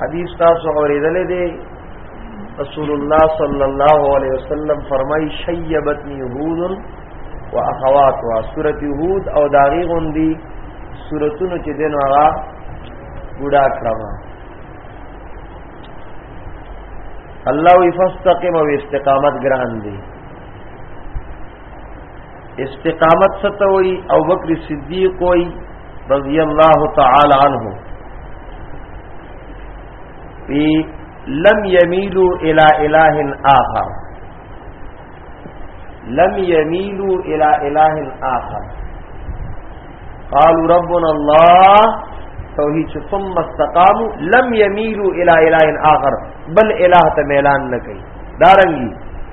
حدیث تاسو اوریدلې دی رسول الله صلی الله علیه وسلم فرمای شیبتنی یهود و اخوات وا سورۃ یهود او داغي غوندي سورتونو چې دین هغه ګډا کړم الله وی فاستقم او استقامت ګران دی استقامت ستوي او بکر صدیق کوئی رضی الله تعالی عنہ پی لم یمیلو الی الہ آخر لم یمیلو الی الہ آخر قالوا ربنا الله توحید ثم استقاموا لم یمیلو الی الہ آخر بل الہ ته اعلان نکړي دارنګي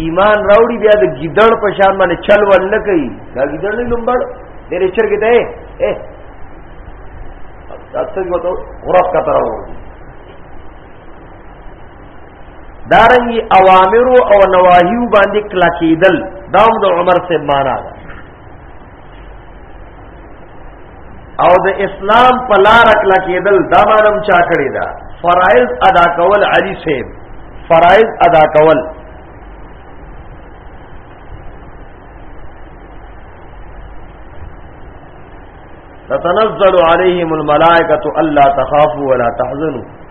ایمان راوړي بیا د ګیدړ په شان باندې چل ول نه کوي دا ګیدړ نه لومبړ ډېر چر کې دی اے تاسو یو ته غرف کا تر وروړي دارنګي اوامر او نواهیو باندې کلا کېدل دا د عمر سے معنا ده او د اسلام په لار کلا کېدل دا مانم چا کړی دا فرایض ادا کول علی صاحب فرایض ادا کول تتنزل عليهم الملائکه الا تخافوا ولا تحزنوا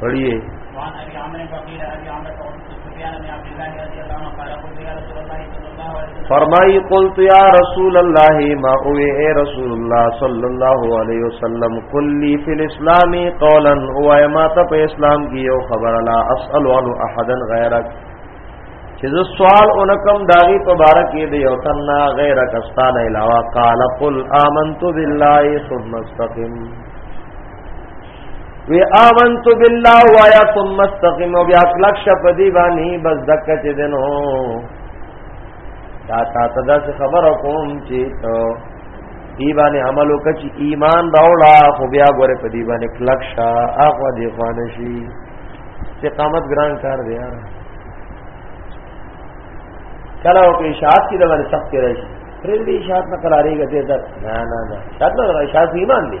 پڑھیے وعن ابي عمرو فقيل ابي عمرو سفيان بن عبد الله رضي الله عنه قال قلت يا رسول الله صلى الله عليه وسلم فرمای قلت يا رسول الله ما هو اي رسول الله صلى الله عليه وسلم كلي في الاسلام قولا هو ما ته په اسلام کې یو خبر لا اسال عن احد غيرك چې زه سوال اونکم داغي په بار کې دی او تنها غيرك استانه علاوه قال قل آمنت بالله ثم استقم وی آمنت بالله وایا ثم مستقیم او بیا کلک شپ دی باندې بس دک چې دنو دا تا تدا سے خبر کوم چې ته دی باندې عمل وکړي چې ایمان راوړا خو بیا ګوره په دی باندې کلک شا اخو دی خوانه شي استقامت ګران کار دی یار کله او کې شاد کی د باندې سخت راشي پرې دې شاد نه قرارې ګټه نه نه نه شاد نه شاد ایمان دی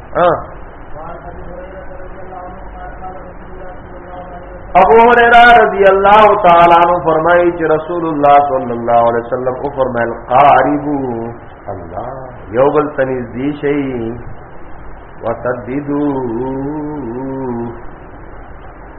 ها ابو هريره رضی الله تعالی عنہ فرمایي چې رسول الله صلی الله علیه وسلم او فرمایل قارب الله یو بل تنیز دی شي وتددو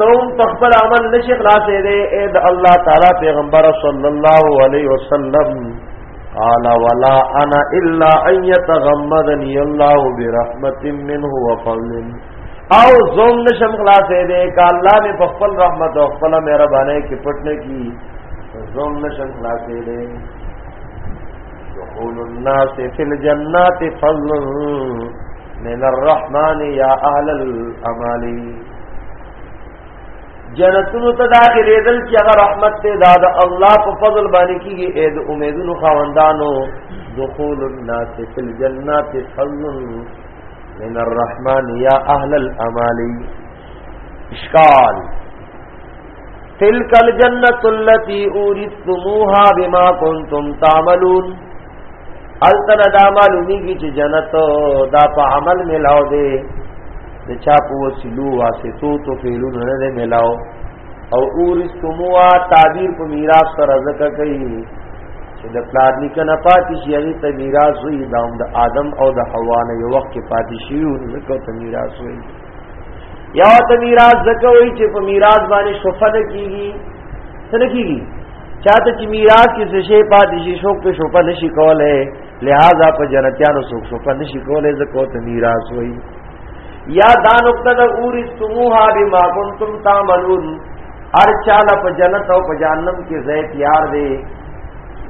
توم تخبر عمل نشي خلاصې دې اے د الله تعالی پیغمبر صلی الله علیه وسلم قال ولا انا الا ان يتغمدني الله برحمت منه وفضل او زوم نشم خلاصې دې ک الله می په خپل رحمت او خپل مهرباني کې پټنه کی زوم نشم خلاصې دې دخول الناس فی الجنات فضل من الرحمن یا اهل الامالی جنتونو ته داخلي دل چې هغه رحمت ته دا د الله په فضل باندې کیږي اې د امیدونو خواندانو دخول الناس فی الجنات فضل من الرحمن یا اهل الامالی اشکال تلک الجنت اللتی اوریتموها بما کنتم تعملون التنا دا معلومیږي چې جنت دا په عمل ملاو دی د چا په وسیلو واسطو تو فعلون نه ملاو او اوریتموها تعبیر په میراث سره ذکر کوي چې د پلار لیکنه پاتې شي یعنی ته میراث وي د آدم او د حوا نه یو وخت کې پاتې شي او ذکر ته میراث وي یو ته میراث زکوي چې په میراث باندې شفاعت کیږي سره کیږي چاته چې میراث کې څه شی پاتې شي شوق په شفاعت نشي کوله لہذا په جنتیانو څوک شفاعت نشي کوله زکو ته میراث وایي یا دا نقطه د اور استموها بما کنتم تعملون ار چاله په جنت او په جهنم کې زیت یار دی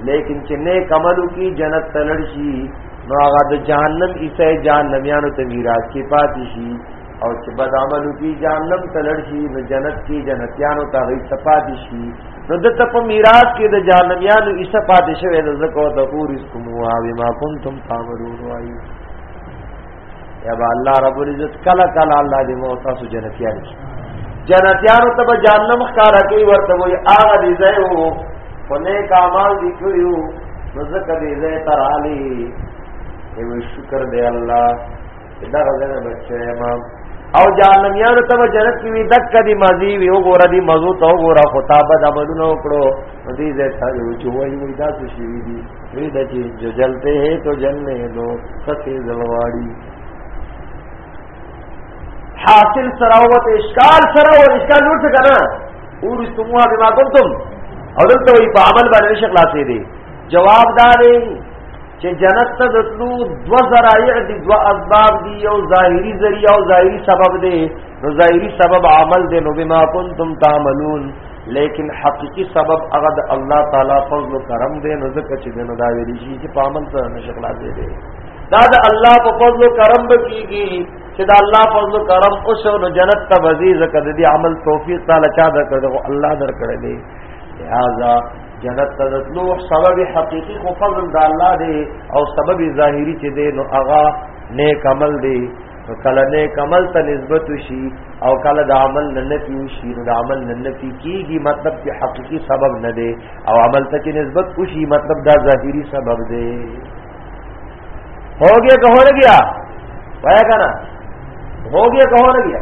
لیکن چې نیک عملو کی جنت تلړ شي نو هغه د جهنم ایسه جهنميانو ته میراث کې پاتې شي او چې بد عملو کې جهنم ته لړ شي نو جنت کې جنتیانو ته غي صفات شي نو د ته په میراث کې د جهنميانو ایسه پاتې شوی د زکو د پوری سموا بما کنتم تعملون وایي یا با الله رب العزت کلا کلا الله دې مو تاسو جنتیان کی جنتیان ته به جهنم ښکارا کوي ورته وي هغه دې ځای وو په نیک اعمال دي کړیو نو ځکه دې ځای تر علی ایو شکر دې الله دا غزنه بچي ما او جهنميان ته به جنت کې وي دک دي ماضي وي وګوره دي مزو ته وګوره خطابه د عملونو کړو دې ځای ته چې وایي دا څه شي دي وی د چې جو جلته ہے تو جلنے دو سخی زلواڑی حاصل سراوت اشکال سراوت اشکال نور څه کنه اور استموا بما کنتم او دلته وی په عمل باندې شیخ لاسې دی جواب دا دی چې جنت ته دتلو دو ذرایع دي دو اسباب دي یو ظاهری ذریعہ او ظاهری سبب دی نو ظاهری سبب عمل دی نو بما کنتم تعملون لیکن حقیقی سبب هغه د الله تعالی فضل و کرم دی نو ځکه چې دنه دا ویل شي چې په عمل سره نشه خلاص دی دا د الله په فضل و کرم به کیږي چې دا الله فضل و کرم او شو نو جنت ته وزي ځکه د دې عمل توفیق تعالی چا درکړو الله درکړي دی لہذا جنت ته تلو سبب حقیقی خو فضل د الله دی او سبب ظاهری چې دی نو هغه نیک عمل دی کله نه کمل ته نسبت شي او کله د عمل نه نفي شي نو د عمل نه نفي کیږي مطلب چې حقيقي سبب نه دی او عمل ته چې نسبت شي مطلب دا ظاهري سبب دی هو گیا کہ ہو نہ گیا وایا کنا ہو گیا کہ ہو نہ گیا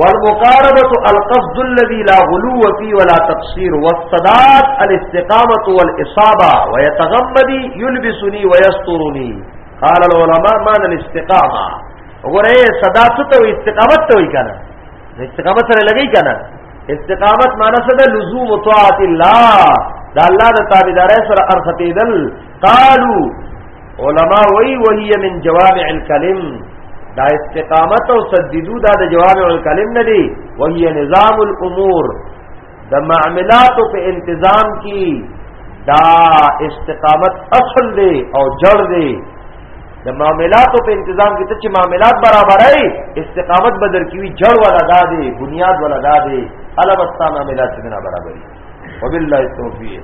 والمقاربه القصد الذي لا غلو فيه ولا تقصير والصداد الاستقامه والاصابه ويتغمدي يلبسني ويسترني قال العلماء معنى الاستقامه وګوره صدا څه ته استقامت ته وی کنه استقامت سره لګی کنه استقامت معنی څه ده لزوم طاعت الله دا الله د تابعداري سره ارختیدل قالو علما وی وهي من جوامع الكلم دا استقامت او سدیدو دا د جوامع الکلم نه دی وهي نظام الامور د معاملات په انتظام کی دا استقامت اصل دی او جړ دی د معاملات په انتظام کې ته چې معاملات برابرای استقامت بدر کیوي جړ ولا دادې بنیاد ولا دادې الوستا معاملات نه برابرې وبالله التوفیق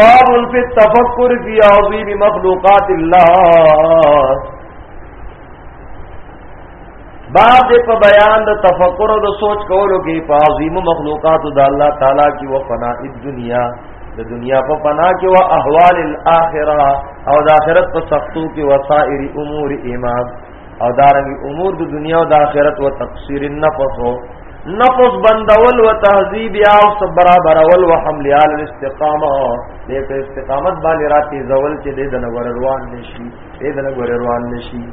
باب فی التفکر فی عظیم مخلوقات الله باب دې په بیان د تفکر او د سوچ کولو کې په عظیم مخلوقات د الله تعالی کې و فنا دنیا د دنیا په فنا کې و احوال الاخره او د آخرت په سختو کې وسائر امور ایمان او دارنګ امور د دنیا او د آخرت او تقصیر النفس نفس بندول و تهذیب یا او صبر برول و حمل عل الاستقامه دې په استقامت باندې راتي زول چې دې د نور روان نشي دې د نور روان نشي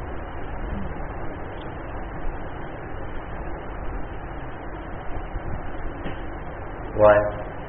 وای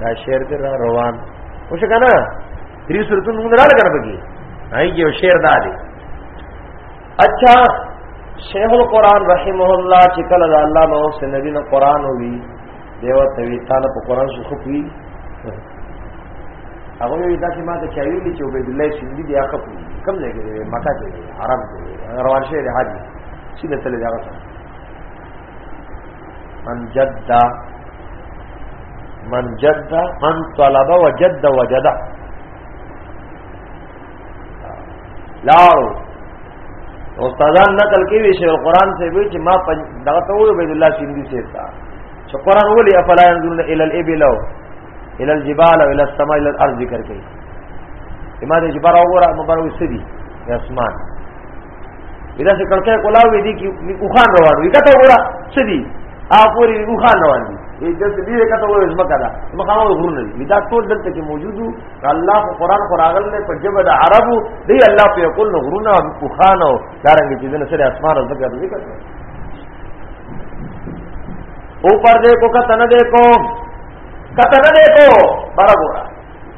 دا شعر دې را روان وش کنه دې صورتونو موږ را لګنه بګي هاي یو شعر دا دی اچھا شیخ القران رحمه الله چې کله د الله نو سه نبی نو قران وی دیو ته وی تعالی په قران شو خو وی هغه وی دا چې ما ته چایو دي چې عبد الله سیندی دی هغه کوم ځای کې مکه کې عرب روان شه دی حاجی سینه تل دی هغه من جد من جد من طلب وجد وجد لاو استادان نقل کوي چې قرآن سے وی چې ما دغه ته وی عبد الله سیندی سے تا چې قرآن ولي افلا ينظرون الى الابل او الى الجبال او الى السماء الى الارض ذکر کوي امام جبار وګوره مبارک سدي اسمان دا څه کړکې کولاو دي کې اوخان روان وي کته ګورا سدي اپوري اوخان روان دي دې دې دې کته ګورا زمکا دا مخامو غرونه دي دا ټول دلته کې موجودو الله په قران قراغل نه په جبه د عربو دی الله په کول نو غرونه اوخان او دارنګ چې دنه سره اسمان او زکه دې کته اوپر دې کو کته نه دې کو کته نه دې کو برابر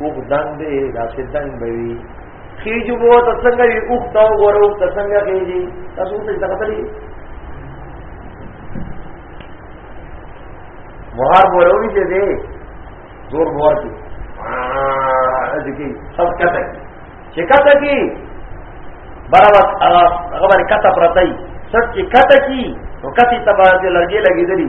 اوخ دنګ دی دا چې دنګ به وي خېجو به ته څنګه وي اوخ ته وګورو ته څنګه خېجي تاسو ته څه خبرې مهار بولوي چې دی زور مهار کی ځکه سب کته چې کته کی برابر هغه باندې کته پرتای سچ کته کی نو کتی تبا دې لګي لګي دلی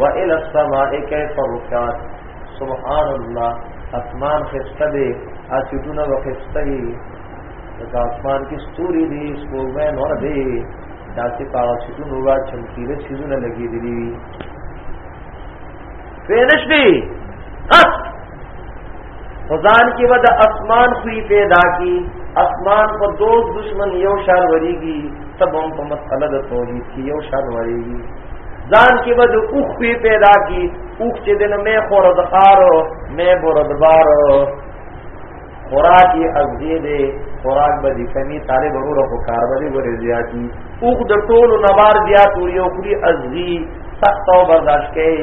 والى السماء كيف رفعت سبحان الله اسمان خسته دی اسیدونه وخسته دی د اسمان کې ستوري دي سپوږمۍ نور دي داسې پاو سیدونه وا چمکیله سیدونه لګېدلي وي فینش دی خدان کې به د اسمان خوې پیدا کی اسمان په دوست دشمن یو شان وریږي تب هم په مسله د توحید کې یو شان وریږي ځان کې به د اوخ خوې پیدا کی اوخ چې دنه مې خور د خارو مې بور د بارو خوراکي ازدی دې خوراک به دې کمی طالب ورو په کار باندې ورې زیاتی اوخ د ټولو نبار زیات وي او خوري ازدی سخت او برداشت کوي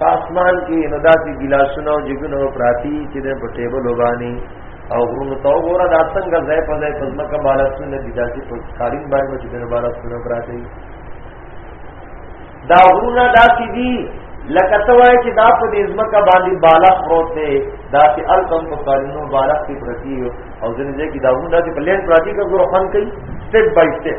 پاسمان کې نو داسې ګلاسونه او جګونه پراتی چې د په ټیبل وبانی او غرونو ته وګوره دا څنګه ځای په ځای په ځمکه بالا سونه دي داسې په قالین باندې چې د بالا سونه پراتی دا غرونه داسې دي لکه ته وایې چې دا په دې ځمکه باندې بالا پروت دی دا چې الکم په قالینو بالا کې پرتی او ځنې ځای کې دا غرونه داسې په لین پراتی کا ګوره خان کوي سټپ بای سټپ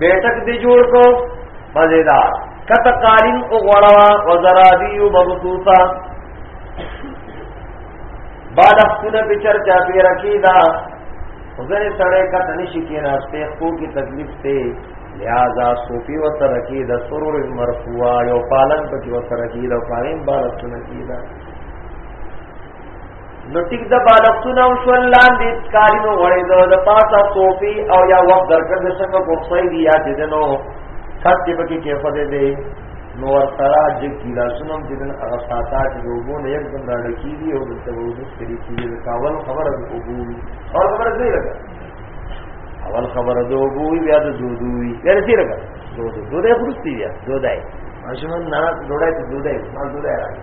بیٹک دی جوړ کو مزیدار کت قالین او غړوا وزرابی مبسوطا بالښتونه په چرچا پی رکیدا خدای سره کت نشی کې ناشته خو کی تکلیف ته لہذا صوفی و ترکی دا سرور مرفوع یو پالن پکی و ترکی دا پالن بالښتونه کیدا نو ټیک د بالښتونه او شول لاندې کارینو غړې د د پاسه صوفي او یا وخت درکړ د څنګه کوڅې دی یا د دنو کټ کې پکې کې فدې دی نو ور سره د کیلا سنم چې دن هغه ساته چې وګو نه یک دم راړ کیږي او د توجه کړی چې د کاول خبره د وګو او خبره دی لګا اول خبره د وګو بیا د دودو وی ګر سي لګا دودو دودای خرستی بیا دودای ماشومان نه دودای دودای ما دودای راځي